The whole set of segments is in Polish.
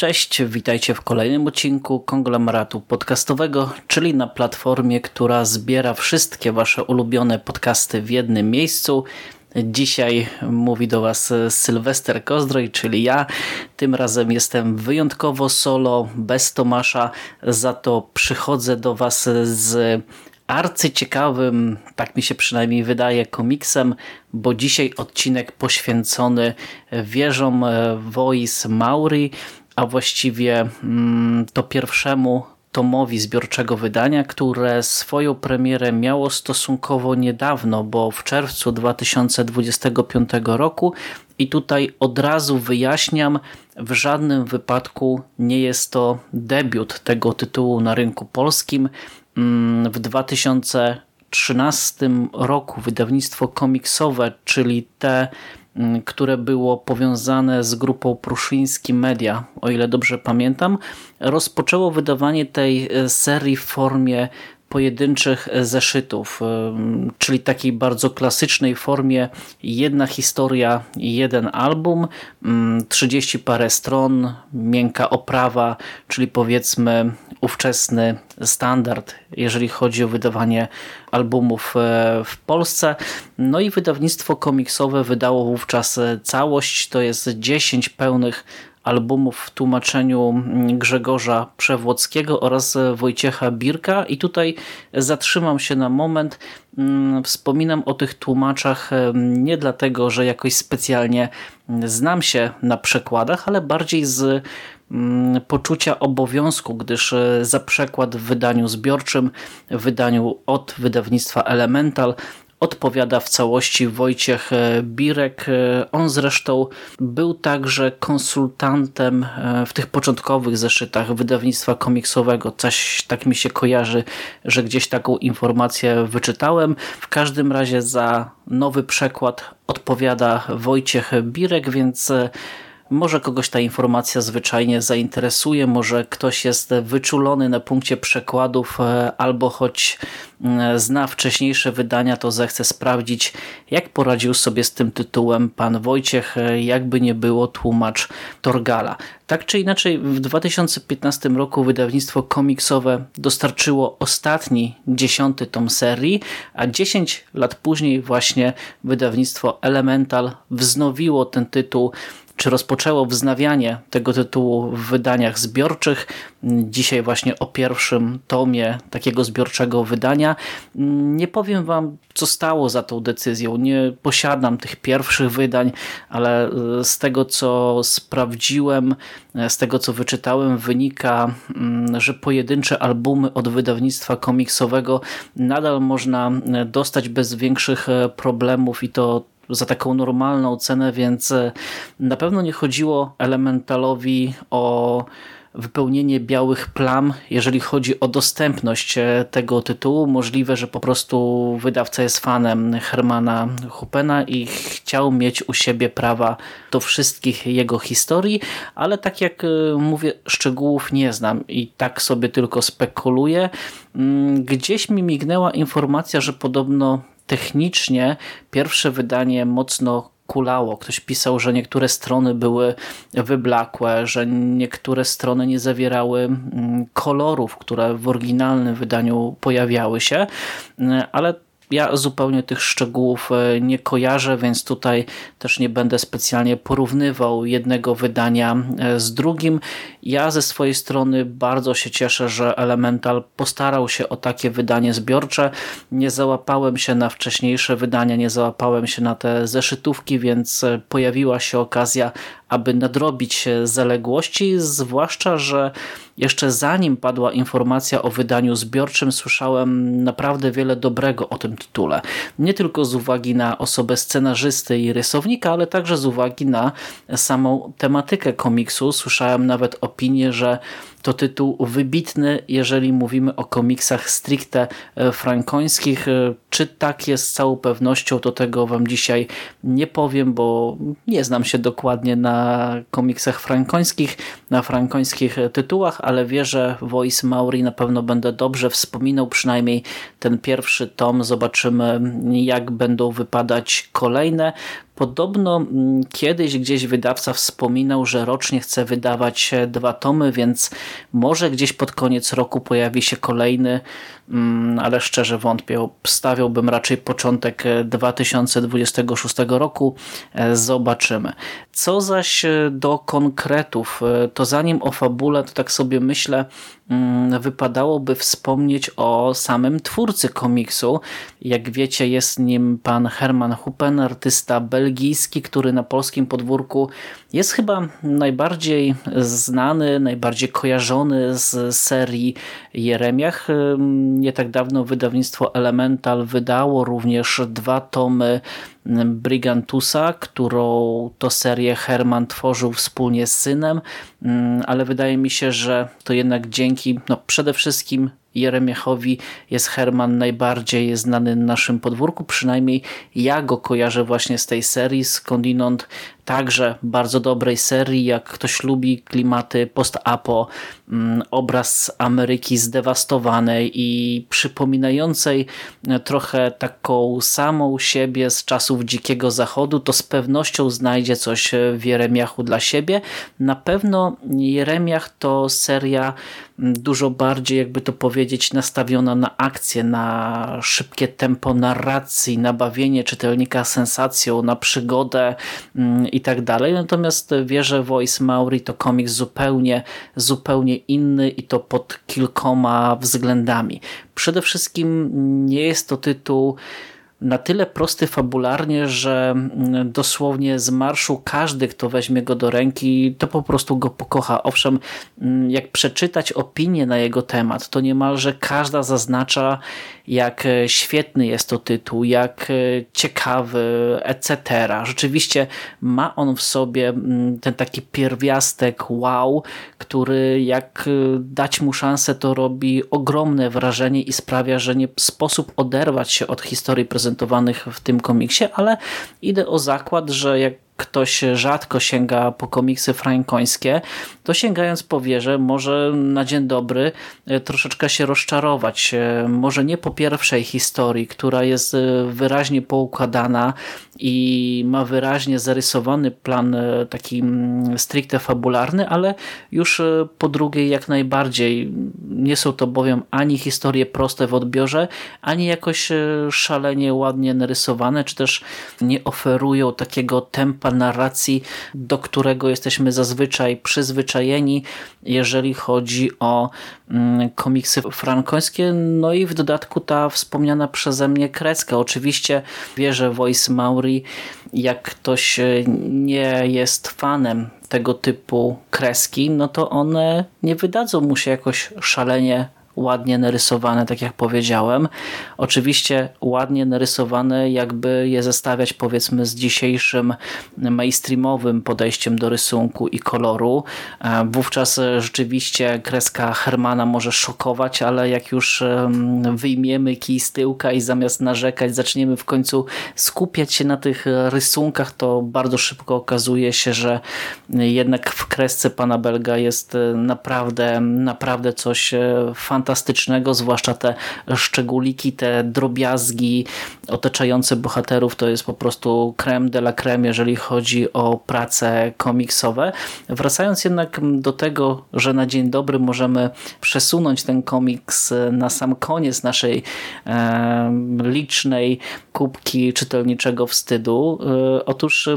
Cześć, witajcie w kolejnym odcinku konglomeratu podcastowego, czyli na platformie, która zbiera wszystkie wasze ulubione podcasty w jednym miejscu. Dzisiaj mówi do Was Sylwester Kozdroj, czyli ja. Tym razem jestem wyjątkowo solo, bez Tomasza, za to przychodzę do Was z arcyciekawym, tak mi się przynajmniej wydaje, komiksem, bo dzisiaj odcinek poświęcony wieżom Voice Mauri, a właściwie mm, to pierwszemu tomowi zbiorczego wydania, które swoją premierę miało stosunkowo niedawno, bo w czerwcu 2025 roku i tutaj od razu wyjaśniam, w żadnym wypadku nie jest to debiut tego tytułu na rynku polskim. Mm, w 2013 roku wydawnictwo komiksowe, czyli te które było powiązane z grupą Pruszyński Media, o ile dobrze pamiętam, rozpoczęło wydawanie tej e, serii w formie pojedynczych zeszytów, czyli takiej bardzo klasycznej formie jedna historia, jeden album, 30 parę stron, miękka oprawa, czyli powiedzmy ówczesny standard, jeżeli chodzi o wydawanie albumów e, w Polsce. No i wydawnictwo komiksowe wydało wówczas całość, to jest 10 pełnych albumów w tłumaczeniu Grzegorza Przewłockiego oraz Wojciecha Birka i tutaj zatrzymam się na moment. Mm, wspominam o tych tłumaczach nie dlatego, że jakoś specjalnie znam się na przekładach, ale bardziej z mm, poczucia obowiązku, gdyż e, za przekład w wydaniu zbiorczym, w wydaniu od wydawnictwa Elemental odpowiada w całości Wojciech e, Birek. E, on zresztą był także konsultantem e, w tych początkowych zeszytach wydawnictwa komiksowego. Coś tak mi się kojarzy, że gdzieś taką informację wyczytałem. W każdym razie za nowy przekład odpowiada Wojciech Birek, więc może kogoś ta informacja zwyczajnie zainteresuje, może ktoś jest wyczulony na punkcie przekładów e, albo choć mm, zna wcześniejsze wydania, to zechce sprawdzić, jak poradził sobie z tym tytułem pan Wojciech, e, jakby nie było tłumacz Torgala. Tak czy inaczej w 2015 roku wydawnictwo komiksowe dostarczyło ostatni, dziesiąty tom serii, a 10 lat później właśnie wydawnictwo Elemental wznowiło ten tytuł czy rozpoczęło wznawianie tego tytułu w wydaniach zbiorczych. Dzisiaj właśnie o pierwszym tomie takiego zbiorczego wydania. Nie powiem Wam, co stało za tą decyzją. Nie posiadam tych pierwszych wydań, ale e, z tego, co sprawdziłem, e, z tego, co wyczytałem, wynika, mm, że pojedyncze albumy od wydawnictwa komiksowego nadal można e, dostać bez większych problemów i to za taką normalną cenę, więc e, na pewno nie chodziło Elementalowi o wypełnienie białych plam, jeżeli chodzi o dostępność e, tego tytułu. Możliwe, że po prostu wydawca jest fanem Hermana Hupena i chciał mieć u siebie prawa do wszystkich jego historii, ale tak jak e, mówię, szczegółów nie znam i tak sobie tylko spekuluję. Mm, gdzieś mi mignęła informacja, że podobno technicznie pierwsze wydanie mocno kulało. Ktoś pisał, że niektóre strony były wyblakłe, że niektóre strony nie zawierały mm, kolorów, które w oryginalnym wydaniu pojawiały się, ale ja zupełnie tych szczegółów e, nie kojarzę, więc tutaj też nie będę specjalnie porównywał jednego wydania e, z drugim. Ja ze swojej strony bardzo się cieszę, że Elemental postarał się o takie wydanie zbiorcze. Nie załapałem się na wcześniejsze wydania, nie załapałem się na te zeszytówki, więc e, pojawiła się okazja, aby nadrobić zaległości, zwłaszcza, że jeszcze zanim padła informacja o wydaniu zbiorczym, słyszałem naprawdę wiele dobrego o tym tytule. Nie tylko z uwagi na osobę scenarzysty i rysownika, ale także z uwagi na samą tematykę komiksu. Słyszałem nawet opinię, że to tytuł wybitny, jeżeli mówimy o komiksach stricte e, frankońskich. E, czy tak jest z całą pewnością, to tego Wam dzisiaj nie powiem, bo nie znam się dokładnie na komiksach frankońskich, na frankońskich tytułach, ale wierzę, Voice Mauri na pewno będę dobrze wspominał, przynajmniej ten pierwszy tom. Zobaczymy, jak będą wypadać kolejne. Podobno mm, kiedyś gdzieś wydawca wspominał, że rocznie chce wydawać dwa tomy, więc może gdzieś pod koniec roku pojawi się kolejny, mm, ale szczerze wątpię. Stawiałbym raczej początek 2026 roku. E, zobaczymy. Co zaś do konkretów, e, to zanim o fabule, to tak sobie myślę, mm, wypadałoby wspomnieć o samym twórcy komiksu. Jak wiecie, jest nim pan Herman Hupen, artysta belgijski, który na polskim podwórku jest chyba najbardziej znany, najbardziej kojarzony z serii Jeremiach. Nie tak dawno wydawnictwo Elemental wydało również dwa tomy Brigantusa, którą to serię Herman tworzył wspólnie z synem, ale wydaje mi się, że to jednak dzięki no przede wszystkim Jeremiachowi jest Herman najbardziej znany na naszym podwórku, przynajmniej ja go kojarzę właśnie z tej serii, skądinąd także bardzo dobrej serii, jak ktoś lubi klimaty post-apo, mm, obraz Ameryki zdewastowanej i przypominającej trochę taką samą siebie z czasów Dzikiego Zachodu, to z pewnością znajdzie coś w Jeremiachu dla siebie. Na pewno Jeremiach to seria dużo bardziej, jakby to powiedzieć, nastawiona na akcję, na szybkie tempo narracji, na bawienie czytelnika sensacją, na przygodę mm, i tak dalej. Natomiast wierzę Voice Mauri to komiks zupełnie, zupełnie inny i to pod kilkoma względami. Przede wszystkim nie jest to tytuł na tyle prosty fabularnie, że mm, dosłownie z marszu każdy, kto weźmie go do ręki, to po prostu go pokocha. Owszem, mm, jak przeczytać opinię na jego temat, to niemalże każda zaznacza, jak e, świetny jest to tytuł, jak e, ciekawy, etc. Rzeczywiście ma on w sobie mm, ten taki pierwiastek wow, który jak e, dać mu szansę, to robi ogromne wrażenie i sprawia, że nie sposób oderwać się od historii w tym komiksie, ale idę o zakład, że jak ktoś rzadko sięga po komiksy frankońskie, to sięgając po wieżę może na dzień dobry e, troszeczkę się rozczarować. E, może nie po pierwszej historii, która jest e, wyraźnie poukładana i ma wyraźnie zarysowany plan taki mm, stricte fabularny, ale już po drugiej jak najbardziej. Nie są to bowiem ani historie proste w odbiorze, ani jakoś szalenie ładnie narysowane, czy też nie oferują takiego tempa narracji, do którego jesteśmy zazwyczaj przyzwyczajeni, jeżeli chodzi o mm, komiksy frankońskie. No i w dodatku ta wspomniana przeze mnie kreska. Oczywiście wierzę Voice Mauri, jak ktoś nie jest fanem tego typu kreski, no to one nie wydadzą mu się jakoś szalenie ładnie narysowane, tak jak powiedziałem. Oczywiście ładnie narysowane, jakby je zestawiać powiedzmy z dzisiejszym mainstreamowym podejściem do rysunku i koloru. E, wówczas rzeczywiście kreska Hermana może szokować, ale jak już wyjmiemy kij z tyłka i zamiast narzekać zaczniemy w końcu skupiać się na tych rysunkach, to bardzo szybko okazuje się, że jednak w kresce pana Belga jest naprawdę, naprawdę coś fantastycznego fantastycznego, zwłaszcza te szczególiki, te drobiazgi otaczające bohaterów to jest po prostu creme de la creme, jeżeli chodzi o prace komiksowe. Wracając jednak do tego, że na dzień dobry możemy przesunąć ten komiks na sam koniec naszej e, licznej kubki czytelniczego wstydu. E, otóż e,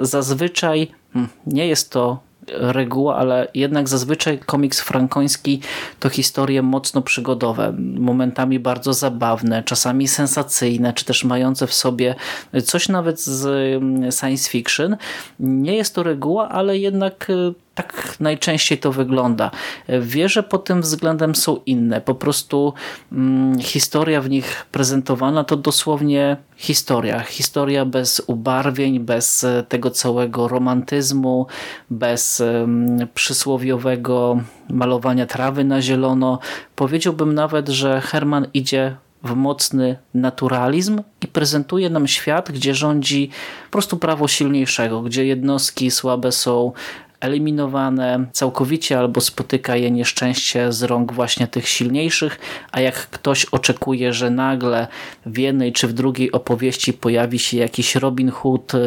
zazwyczaj hmm, nie jest to reguła, ale jednak zazwyczaj komiks frankoński to historie mocno przygodowe, momentami bardzo zabawne, czasami sensacyjne, czy też mające w sobie coś nawet z mm, science fiction. Nie jest to reguła, ale jednak tak najczęściej to wygląda. Wieże pod tym względem są inne. Po prostu hmm, historia w nich prezentowana to dosłownie historia. Historia bez ubarwień, bez e, tego całego romantyzmu, bez hmm, przysłowiowego malowania trawy na zielono. Powiedziałbym nawet, że Herman idzie w mocny naturalizm i prezentuje nam świat, gdzie rządzi po prostu prawo silniejszego, gdzie jednostki słabe są eliminowane całkowicie albo spotyka je nieszczęście z rąk właśnie tych silniejszych, a jak ktoś oczekuje, że nagle w jednej czy w drugiej opowieści pojawi się jakiś Robin Hood, e,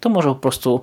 to może po prostu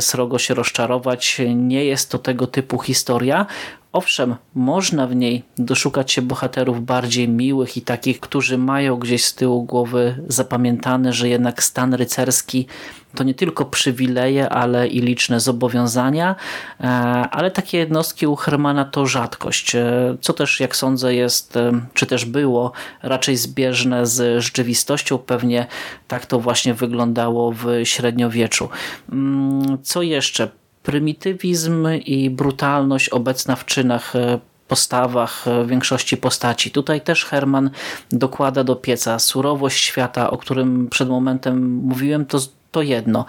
srogo się rozczarować. Nie jest to tego typu historia, Owszem, można w niej doszukać się bohaterów bardziej miłych i takich, którzy mają gdzieś z tyłu głowy zapamiętane, że jednak stan rycerski to nie tylko przywileje, ale i liczne zobowiązania, e, ale takie jednostki u Hermana to rzadkość, e, co też jak sądzę jest, e, czy też było raczej zbieżne z rzeczywistością, pewnie tak to właśnie wyglądało w średniowieczu. Mm, co jeszcze? Prymitywizm i brutalność obecna w czynach e, postawach e, większości postaci. Tutaj też Herman dokłada do pieca surowość świata, o którym przed momentem mówiłem, to, to jedno.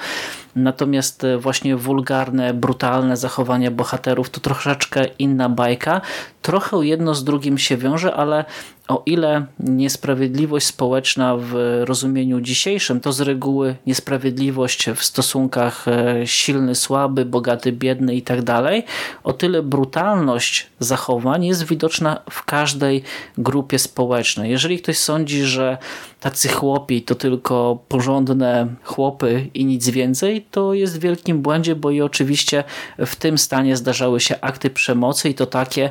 Natomiast e, właśnie wulgarne, brutalne zachowanie bohaterów to troszeczkę inna bajka. Trochę jedno z drugim się wiąże, ale o ile niesprawiedliwość społeczna w rozumieniu dzisiejszym to z reguły niesprawiedliwość w stosunkach e, silny, słaby, bogaty, biedny i tak dalej, o tyle brutalność zachowań jest widoczna w każdej grupie społecznej. Jeżeli ktoś sądzi, że tacy chłopi to tylko porządne chłopy i nic więcej, to jest w wielkim błędzie, bo i oczywiście w tym stanie zdarzały się akty przemocy i to takie,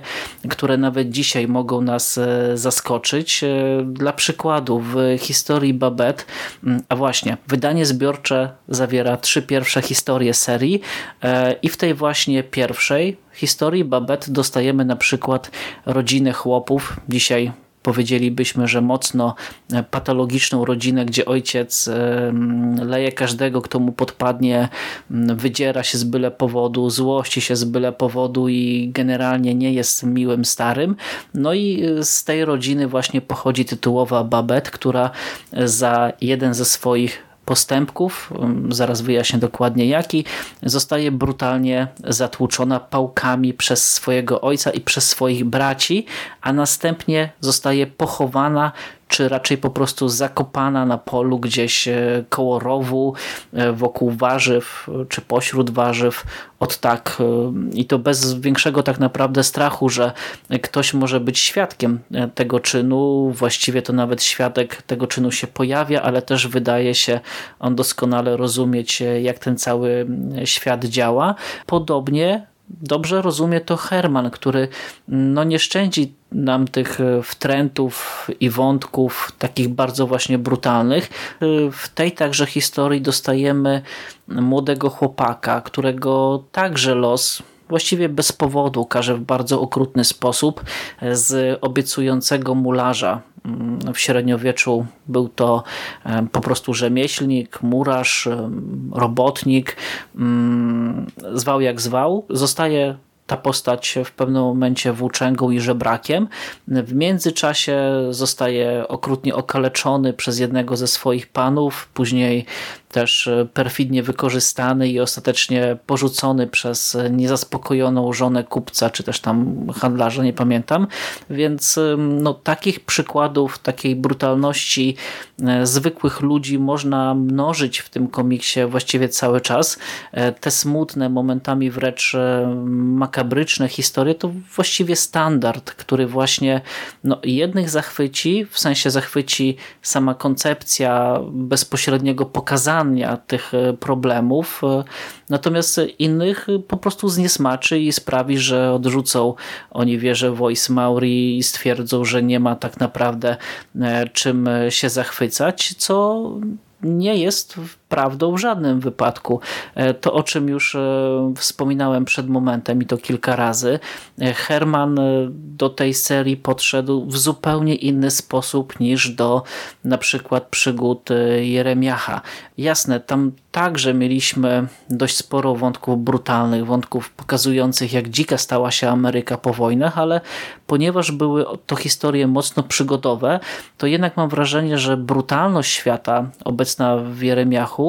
które nawet dzisiaj mogą nas e, zaskoczyć. E, dla przykładu w historii Babette, mm, a właśnie wydanie zbiorcze zawiera trzy pierwsze historie serii e, i w tej właśnie pierwszej historii Babette dostajemy na przykład rodzinę chłopów, dzisiaj powiedzielibyśmy, że mocno e, patologiczną rodzinę, gdzie ojciec e, leje każdego, kto mu podpadnie, wydziera się z byle powodu, złości się z byle powodu i generalnie nie jest miłym starym. No i e, z tej rodziny właśnie pochodzi tytułowa Babette, która za jeden ze swoich postępków, um, zaraz wyjaśnię dokładnie jaki, zostaje brutalnie zatłuczona pałkami przez swojego ojca i przez swoich braci, a następnie zostaje pochowana czy raczej po prostu zakopana na polu gdzieś e, koło rowu, e, wokół warzyw, czy pośród warzyw, od tak e, i to bez większego tak naprawdę strachu, że ktoś może być świadkiem tego czynu, właściwie to nawet świadek tego czynu się pojawia, ale też wydaje się on doskonale rozumieć, jak ten cały świat działa. Podobnie dobrze rozumie to Herman, który no nie szczędzi nam tych e, wtrętów i wątków takich bardzo właśnie brutalnych. E, w tej także historii dostajemy młodego chłopaka, którego także los właściwie bez powodu karze w bardzo okrutny sposób z obiecującego mularza. W średniowieczu był to po prostu rzemieślnik, murarz, robotnik, mm, zwał jak zwał. Zostaje ta postać w pewnym momencie włóczęgą i żebrakiem. W międzyczasie zostaje okrutnie okaleczony przez jednego ze swoich panów, później też e, perfidnie wykorzystany i ostatecznie porzucony przez niezaspokojoną żonę kupca, czy też tam handlarza, nie pamiętam. Więc no, takich przykładów, takiej brutalności e, zwykłych ludzi można mnożyć w tym komiksie właściwie cały czas. E, te smutne, momentami wręcz makabryczne historie to właściwie standard, który właśnie no, jednych zachwyci, w sensie zachwyci sama koncepcja bezpośredniego pokazania tych e, problemów, e, natomiast innych po prostu zniesmaczy i sprawi, że odrzucą. Oni wierzę Voice Mauri i stwierdzą, że nie ma tak naprawdę e, czym się zachwycać, co nie jest prawdą w żadnym wypadku. E, to, o czym już e, wspominałem przed momentem i to kilka razy, e, Herman do tej serii podszedł w zupełnie inny sposób niż do na przykład przygód Jeremiacha. Jasne, tam także mieliśmy dość sporo wątków brutalnych, wątków pokazujących jak dzika stała się Ameryka po wojnach, ale ponieważ były to historie mocno przygodowe, to jednak mam wrażenie, że brutalność świata obecna w Jeremiachu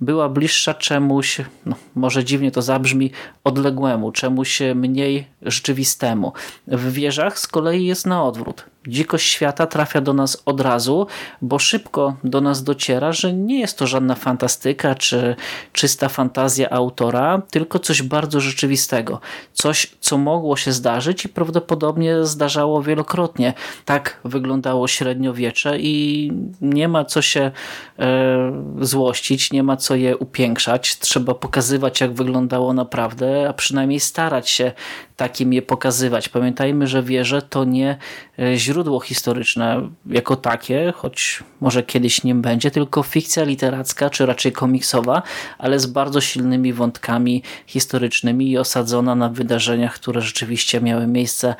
była bliższa czemuś, no, może dziwnie to zabrzmi, odległemu, czemuś mniej rzeczywistemu. W wieżach z kolei jest na odwrót dzikość świata trafia do nas od razu, bo szybko do nas dociera, że nie jest to żadna fantastyka czy czysta fantazja autora, tylko coś bardzo rzeczywistego. Coś, co mogło się zdarzyć i prawdopodobnie zdarzało wielokrotnie. Tak wyglądało średniowiecze i nie ma co się e, złościć, nie ma co je upiększać. Trzeba pokazywać, jak wyglądało naprawdę, a przynajmniej starać się takim je pokazywać. Pamiętajmy, że wieże to nie e, źródło historyczne jako takie, choć może kiedyś nim będzie, tylko fikcja literacka, czy raczej komiksowa, ale z bardzo silnymi wątkami historycznymi i osadzona na wydarzeniach, które rzeczywiście miały miejsce e,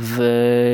w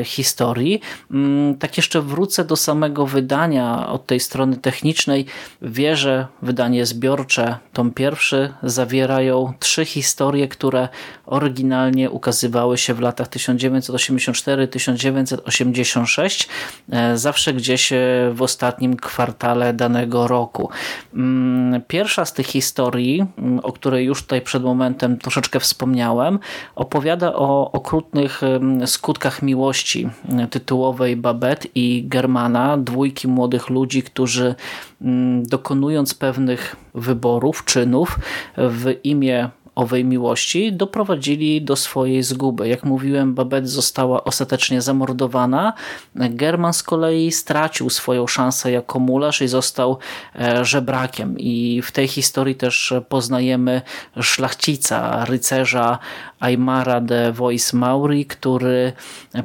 historii. Mm, tak jeszcze wrócę do samego wydania od tej strony technicznej. Wieże, wydanie zbiorcze, tom pierwszy, zawierają trzy historie, które oryginalnie ukazywały się w latach 1984-1986, e, zawsze gdzieś e, w ostatnim kwartale danego roku. Mm, pierwsza z tych historii, mm, o której już tutaj przed momentem troszeczkę wspomniałem, opowiada o okrutnych skutkach miłości tytułowej Babette i Germana, dwójki młodych ludzi, którzy mm, dokonując pewnych wyborów, czynów w imię owej miłości doprowadzili do swojej zguby. Jak mówiłem, Babette została ostatecznie zamordowana. German z kolei stracił swoją szansę jako mularz i został e, żebrakiem. I w tej historii też poznajemy szlachcica, rycerza Aymara de Vois Mauri, który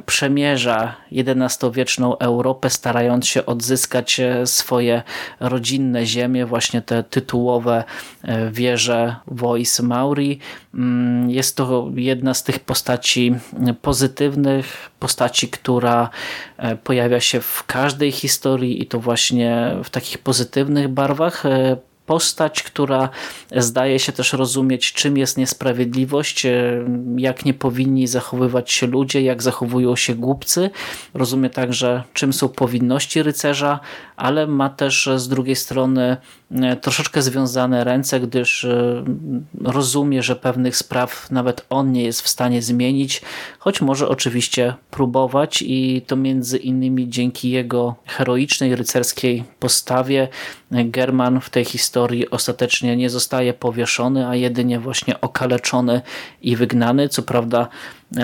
przemierza XI-wieczną Europę, starając się odzyskać e, swoje rodzinne ziemie, właśnie te tytułowe e, wieże Vois Mauri. Mm, jest to jedna z tych postaci pozytywnych, postaci, która e, pojawia się w każdej historii i to właśnie w takich pozytywnych barwach postać, która zdaje się też rozumieć, czym jest niesprawiedliwość, e, jak nie powinni zachowywać się ludzie, jak zachowują się głupcy. Rozumie także, czym są powinności rycerza, ale ma też z drugiej strony e, troszeczkę związane ręce, gdyż e, rozumie, że pewnych spraw nawet on nie jest w stanie zmienić, choć może oczywiście próbować i to między innymi dzięki jego heroicznej, rycerskiej postawie German w tej historii ostatecznie nie zostaje powieszony, a jedynie właśnie okaleczony i wygnany. Co prawda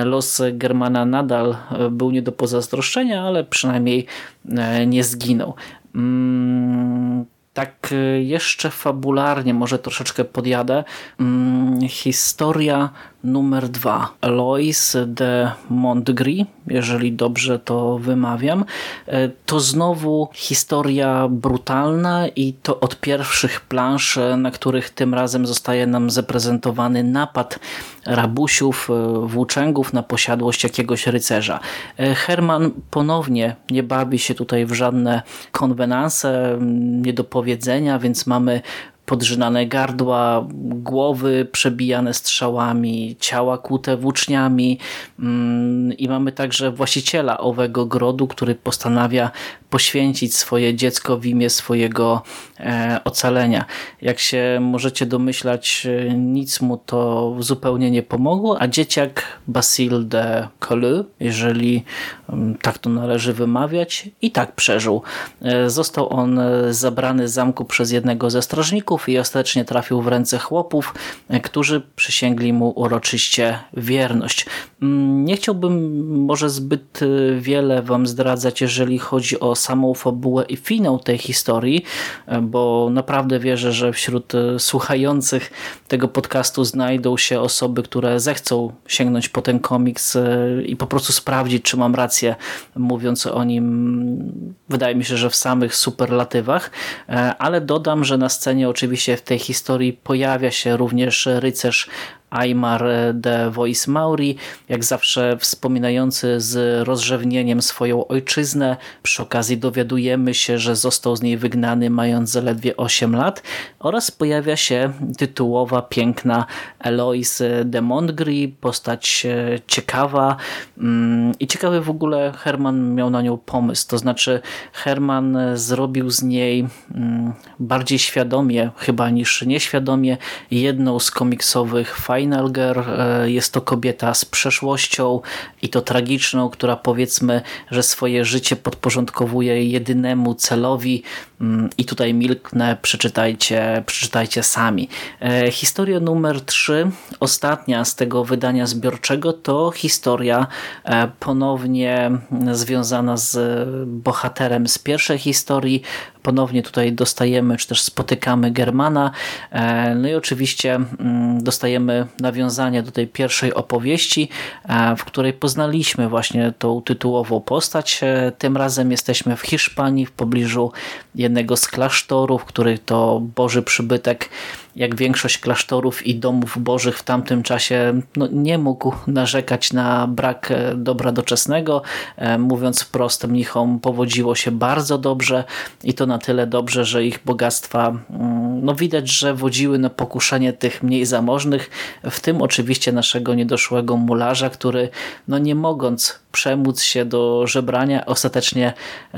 los Germana nadal był nie do pozazdroszczenia, ale przynajmniej e, nie zginął. Mm, tak e, jeszcze fabularnie może troszeczkę podjadę. Mm, historia numer dwa. Lois de Montgrí, jeżeli dobrze to wymawiam. E, to znowu historia brutalna i to od pierwszych plansz, e, na których tym razem zostaje nam zaprezentowany napad rabusiów, e, włóczęgów na posiadłość jakiegoś rycerza. Herman ponownie nie bawi się tutaj w żadne konwenanse, niedopowiedzenia, więc mamy podrzynane gardła, głowy przebijane strzałami, ciała kłute włóczniami. Mm, i mamy także właściciela owego grodu, który postanawia poświęcić swoje dziecko w imię swojego e, ocalenia. Jak się możecie domyślać, e, nic mu to zupełnie nie pomogło, a dzieciak Basile de Colleux, jeżeli mm, tak to należy wymawiać, i tak przeżył. E, został on zabrany z zamku przez jednego ze strażników i ostatecznie trafił w ręce chłopów, którzy przysięgli mu uroczyście wierność. Mm, nie chciałbym może zbyt wiele wam zdradzać, jeżeli chodzi o samą fabułę i finał tej historii, e, bo naprawdę wierzę, że wśród e, słuchających tego podcastu znajdą się osoby, które zechcą sięgnąć po ten komiks e, i po prostu sprawdzić, czy mam rację mówiąc o nim. Wydaje mi się, że w samych superlatywach, ale dodam, że na scenie oczywiście w tej historii pojawia się również rycerz Aymar de Vois Mauri, jak zawsze wspominający z rozrzewnieniem swoją ojczyznę. Przy okazji dowiadujemy się, że został z niej wygnany mając zaledwie 8 lat. Oraz pojawia się tytułowa, piękna Eloise de Montgrí, postać e, ciekawa. Mm, i ciekawy w ogóle Herman miał na nią pomysł, to znaczy Herman zrobił z niej mm, bardziej świadomie chyba niż nieświadomie jedną z komiksowych fajnych Final Girl. Jest to kobieta z przeszłością i to tragiczną, która powiedzmy, że swoje życie podporządkowuje jedynemu celowi i tutaj milknę, przeczytajcie, przeczytajcie sami. Historia numer 3, ostatnia z tego wydania zbiorczego, to historia ponownie związana z bohaterem z pierwszej historii. Ponownie tutaj dostajemy, czy też spotykamy Germana. E, no i oczywiście mm, dostajemy nawiązanie do tej pierwszej opowieści, e, w której poznaliśmy właśnie tą tytułową postać. E, tym razem jesteśmy w Hiszpanii, w pobliżu jednego z klasztorów, których to Boży przybytek jak większość klasztorów i domów bożych w tamtym czasie no, nie mógł narzekać na brak e, dobra doczesnego. E, mówiąc wprost, mnichom powodziło się bardzo dobrze i to na tyle dobrze, że ich bogactwa mm, no widać, że wodziły na pokuszenie tych mniej zamożnych, w tym oczywiście naszego niedoszłego mularza, który no nie mogąc przemóc się do żebrania, ostatecznie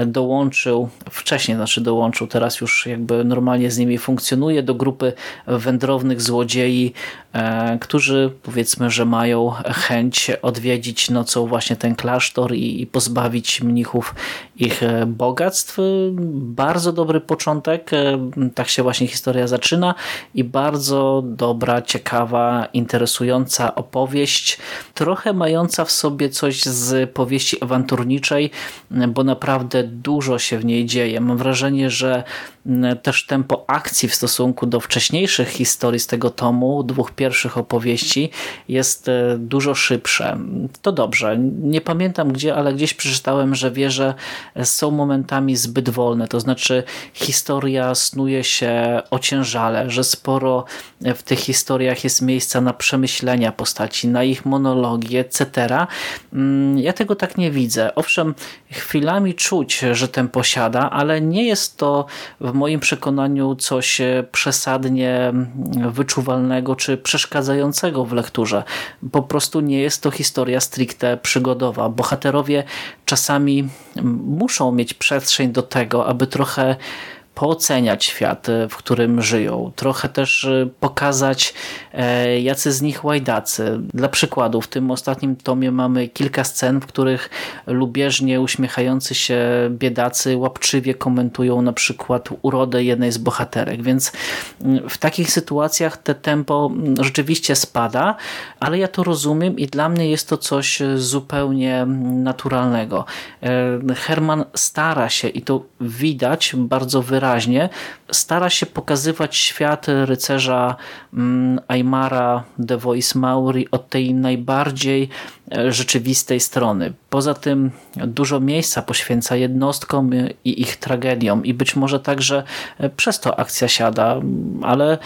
dołączył, wcześniej znaczy dołączył, teraz już jakby normalnie z nimi funkcjonuje, do grupy wędrownych złodziei, e, którzy powiedzmy, że mają chęć odwiedzić nocą właśnie ten klasztor i pozbawić mnichów ich e, bogactw. Bardzo dobry początek, e, tak się właśnie historia zaczyna i bardzo dobra, ciekawa, interesująca opowieść, trochę mająca w sobie coś z powieści awanturniczej, bo naprawdę dużo się w niej dzieje. Mam wrażenie, że też tempo akcji w stosunku do wcześniejszych historii z tego tomu, dwóch pierwszych opowieści, jest e, dużo szybsze. To dobrze. Nie pamiętam gdzie, ale gdzieś przeczytałem, że wieże są momentami zbyt wolne. To znaczy historia snuje się ociężale, że sporo w tych historiach jest miejsca na przemyślenia postaci, na ich monologi, etc. Mm, ja tego tak nie widzę. Owszem, chwilami czuć, że ten posiada, ale nie jest to w moim przekonaniu coś przesadnie wyczuwalnego czy przeszkadzającego w lekturze. Po prostu nie jest to historia stricte przygodowa. Bohaterowie czasami muszą mieć przestrzeń do tego, aby trochę pooceniać świat, e, w którym żyją. Trochę też e, pokazać, e, jacy z nich łajdacy. Dla przykładu, w tym ostatnim tomie mamy kilka scen, w których lubieżnie uśmiechający się biedacy łapczywie komentują na przykład urodę jednej z bohaterek, więc mm, w takich sytuacjach te tempo mm, rzeczywiście spada, ale ja to rozumiem i dla mnie jest to coś zupełnie mm, naturalnego. Herman stara się i to widać bardzo wyraźnie wyraźnie stara się pokazywać świat rycerza mm, Aymara de Voice Mauri od tej najbardziej rzeczywistej strony. Poza tym dużo miejsca poświęca jednostkom i ich tragediom. I być może także e, przez to akcja siada, ale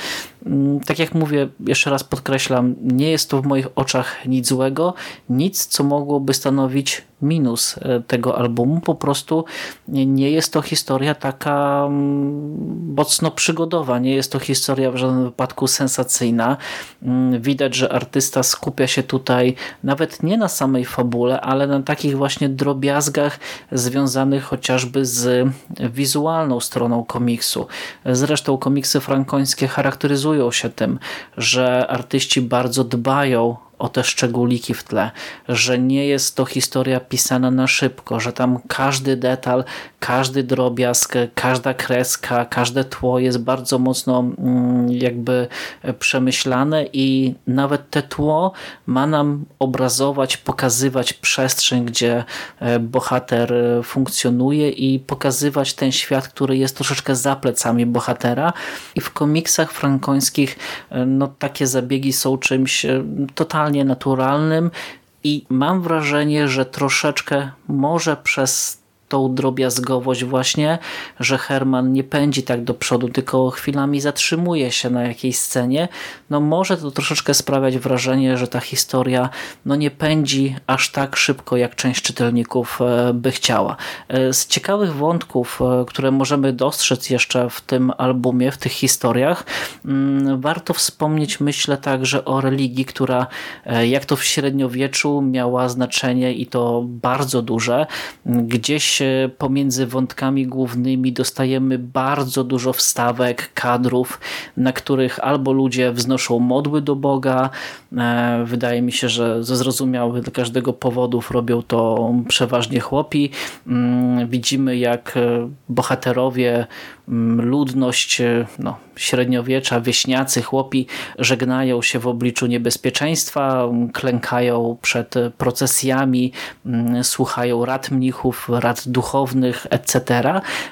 mm, tak jak mówię, jeszcze raz podkreślam, nie jest to w moich oczach nic złego, nic co mogłoby stanowić minus e, tego albumu, po prostu nie jest to historia taka mm, mocno przygodowa, nie jest to historia w żadnym wypadku sensacyjna. Mm, widać, że artysta skupia się tutaj nawet nie na samej fabule, ale na takich właśnie drobiazgach związanych chociażby z wizualną stroną komiksu. Zresztą komiksy frankońskie charakteryzują się tym, że artyści bardzo dbają o te szczególiki w tle, że nie jest to historia pisana na szybko, że tam każdy detal, każdy drobiazg, każda kreska, każde tło jest bardzo mocno mm, jakby przemyślane i nawet te tło ma nam obrazować, pokazywać przestrzeń, gdzie e, bohater e, funkcjonuje i pokazywać ten świat, który jest troszeczkę za plecami bohatera. I w komiksach frankońskich e, no, takie zabiegi są czymś totalnie totalnie naturalnym i mam wrażenie, że troszeczkę może przez tą drobiazgowość właśnie, że Herman nie pędzi tak do przodu, tylko chwilami zatrzymuje się na jakiejś scenie, no może to troszeczkę sprawiać wrażenie, że ta historia no nie pędzi aż tak szybko, jak część czytelników e, by chciała. E, z ciekawych wątków, e, które możemy dostrzec jeszcze w tym albumie, w tych historiach, mm, warto wspomnieć, myślę także o religii, która jak to w średniowieczu miała znaczenie i to bardzo duże. Gdzieś e, pomiędzy wątkami głównymi dostajemy bardzo dużo wstawek, kadrów, na których albo ludzie wznoszą modły do Boga, e, wydaje mi się, że ze zrozumiałych dla każdego powodów robią to przeważnie chłopi. Mm, widzimy jak bohaterowie Mm, ludność e, no, średniowiecza, wieśniacy, chłopi żegnają się w obliczu niebezpieczeństwa, mm, klękają przed procesjami, mm, słuchają rad mnichów, rad duchownych, etc.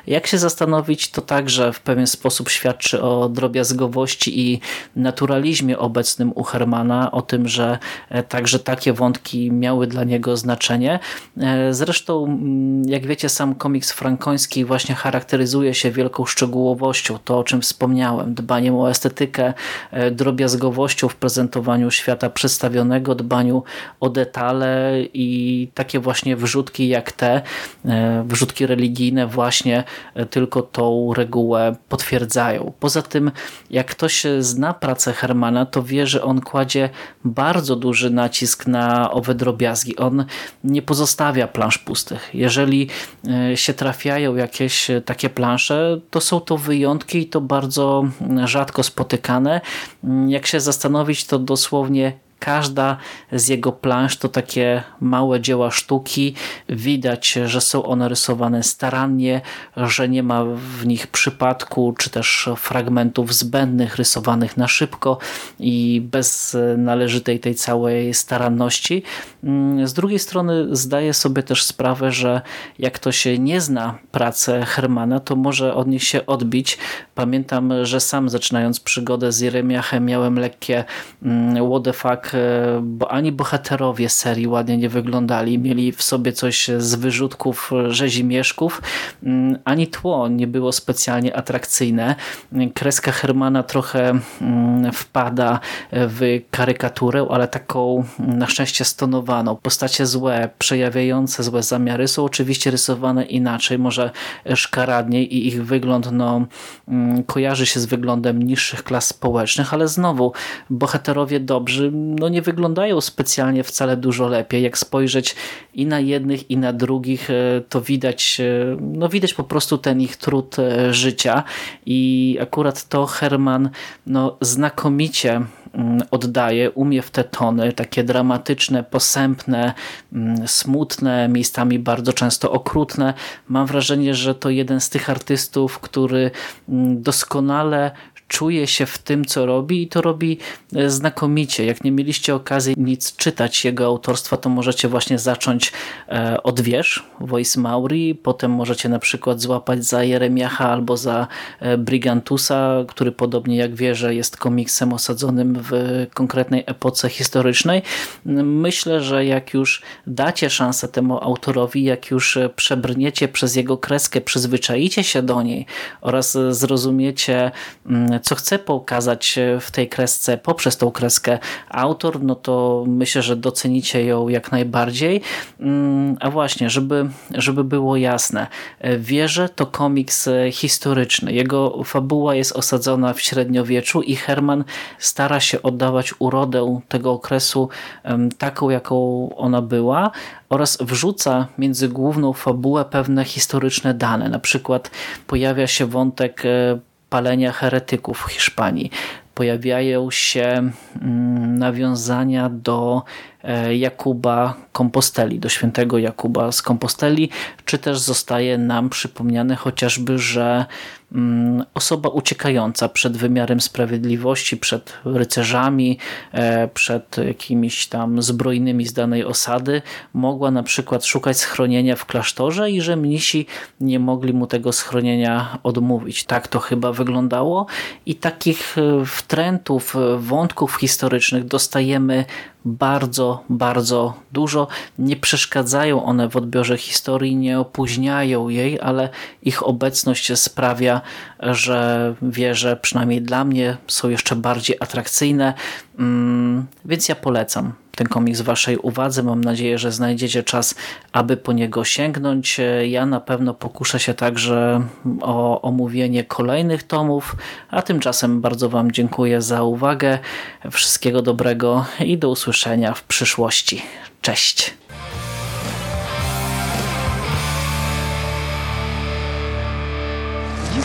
Jak się zastanowić, to także w pewien sposób świadczy o drobiazgowości i naturalizmie obecnym u Hermana, o tym, że e, także takie wątki miały dla niego znaczenie. E, zresztą, jak wiecie, sam komiks frankoński właśnie charakteryzuje się wielką szczegółowością, to o czym wspomniałem, dbaniem o estetykę, e, drobiazgowością w prezentowaniu świata przedstawionego, dbaniu o detale i takie właśnie wrzutki jak te, e, wrzutki religijne właśnie e, tylko tą regułę potwierdzają. Poza tym, jak ktoś zna pracę Hermana, to wie, że on kładzie bardzo duży nacisk na owe drobiazgi. On nie pozostawia plansz pustych. Jeżeli się trafiają jakieś takie plansze, to są to wyjątki i to bardzo rzadko spotykane. Jak się zastanowić, to dosłownie Każda z jego plansz to takie małe dzieła sztuki. Widać, że są one rysowane starannie, że nie ma w nich przypadku czy też fragmentów zbędnych rysowanych na szybko i bez należytej tej całej staranności. Z drugiej strony zdaję sobie też sprawę, że jak ktoś nie zna pracy Hermana, to może od nich się odbić. Pamiętam, że sam zaczynając przygodę z Jeremiachem miałem lekkie mm, what the fuck bo ani bohaterowie serii ładnie nie wyglądali, mieli w sobie coś z wyrzutków rzezimieszków, mm, ani tło nie było specjalnie atrakcyjne. Kreska Hermana trochę mm, wpada w karykaturę, ale taką mm, na szczęście stonowaną. Postacie złe, przejawiające złe zamiary są oczywiście rysowane inaczej, może szkaradniej i ich wygląd no, kojarzy się z wyglądem niższych klas społecznych, ale znowu bohaterowie dobrzy no nie wyglądają specjalnie wcale dużo lepiej. Jak spojrzeć i na jednych, i na drugich, e, to widać, e, no widać po prostu ten ich trud e, życia i akurat to Herman no, znakomicie mm, oddaje, umie w te tony, takie dramatyczne, posępne, mm, smutne, miejscami bardzo często okrutne. Mam wrażenie, że to jeden z tych artystów, który mm, doskonale czuje się w tym, co robi i to robi e, znakomicie. Jak nie mieliście okazji nic czytać jego autorstwa, to możecie właśnie zacząć e, od Wierz, Voice Mauri, potem możecie na przykład złapać za Jeremiacha albo za e, Brigantusa, który podobnie jak Wierze jest komiksem osadzonym w konkretnej epoce historycznej. Myślę, że jak już dacie szansę temu autorowi, jak już przebrniecie przez jego kreskę, przyzwyczaicie się do niej oraz zrozumiecie mm, co chce pokazać w tej kresce poprzez tą kreskę autor, no to myślę, że docenicie ją jak najbardziej. Mm, a właśnie, żeby, żeby było jasne, Wierzę to komiks historyczny. Jego fabuła jest osadzona w średniowieczu i Herman stara się oddawać urodę tego okresu taką, jaką ona była oraz wrzuca między główną fabułę pewne historyczne dane. Na przykład pojawia się wątek e, palenia heretyków w Hiszpanii. Pojawiają się mm, nawiązania do e, Jakuba Komposteli, do świętego Jakuba z Komposteli, czy też zostaje nam przypomniane chociażby, że osoba uciekająca przed wymiarem sprawiedliwości, przed rycerzami, e, przed jakimiś tam zbrojnymi z danej osady, mogła na przykład szukać schronienia w klasztorze i że mnisi nie mogli mu tego schronienia odmówić. Tak to chyba wyglądało i takich e, wtrętów, e, wątków historycznych dostajemy bardzo, bardzo dużo. Nie przeszkadzają one w odbiorze historii, nie opóźniają jej, ale ich obecność sprawia, że wieże, przynajmniej dla mnie, są jeszcze bardziej atrakcyjne, mm, więc ja polecam ten komiks waszej uwadze. Mam nadzieję, że znajdziecie czas, aby po niego sięgnąć. Ja na pewno pokuszę się także o omówienie kolejnych tomów, a tymczasem bardzo wam dziękuję za uwagę. Wszystkiego dobrego i do usłyszenia w przyszłości. Cześć!